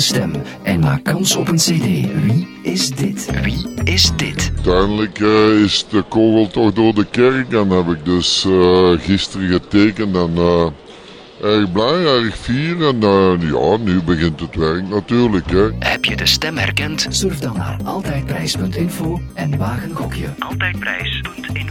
stem en maak kans op een cd. Wie is dit? Wie is dit? Uiteindelijk eh, is de kogel toch door de kerk en heb ik dus uh, gisteren getekend en uh, erg blij, erg fier en ja, nu begint het werk natuurlijk. Hè. Heb je de stem herkend? Surf dan naar altijdprijs.info en wagen gokje. Altijdprijs.info